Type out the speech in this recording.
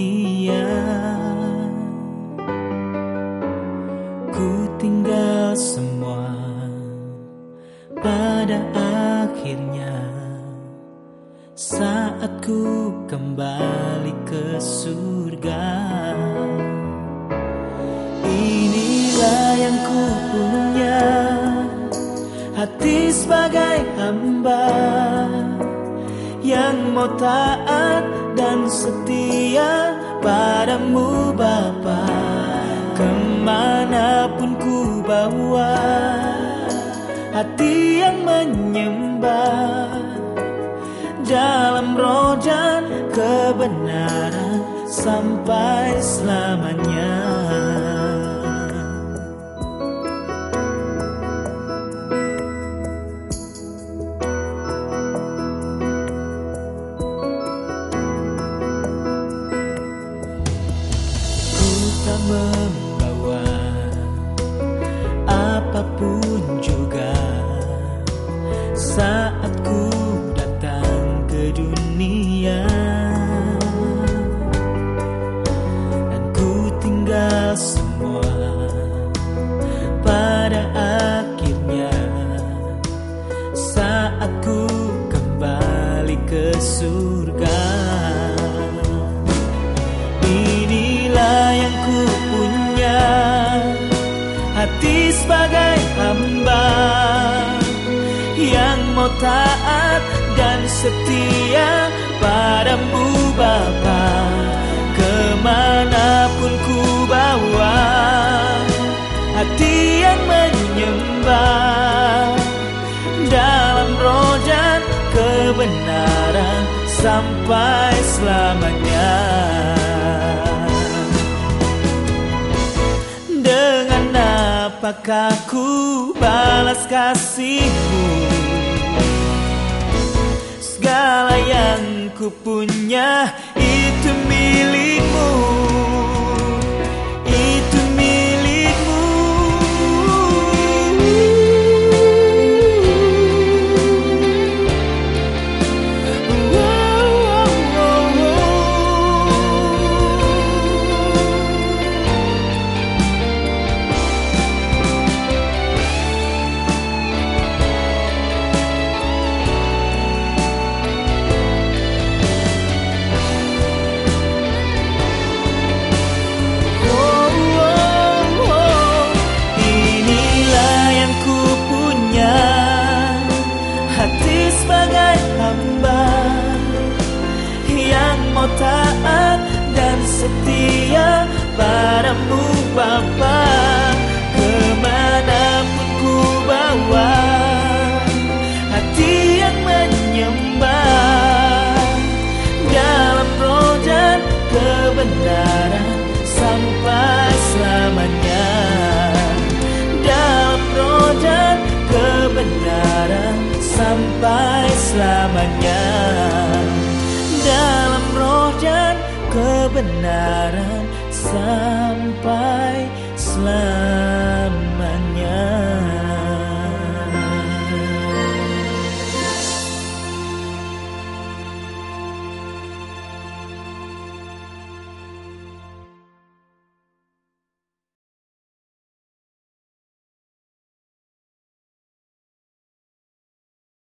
dunia. Ku tinggal semua pada akhirnya. Saat ku kembali ke surga. Inilah yang ku punya. Hati sebagai hamba Yang mau taat dan setia padamu Bapa. Ke mana pun ku bawa Hati yang menyembah. Dalam roh dan kebenaran Sampai selamanya membawa apa pun juga. Saat ku datang ke dunia dan ku tinggal semua pada akhirnya. Saat ku kembali ke surga hati sebagai hamba yang mau taat dan setia padamu Bapa ke mana pun ku bawa hati yang menyembah dalam roh dan kebenaran sampai selamanya. Apakah ku balas kasihmu? Segala yang ku punya sampai selamanya. Dalam roh dan kebenaran sampai selamanya.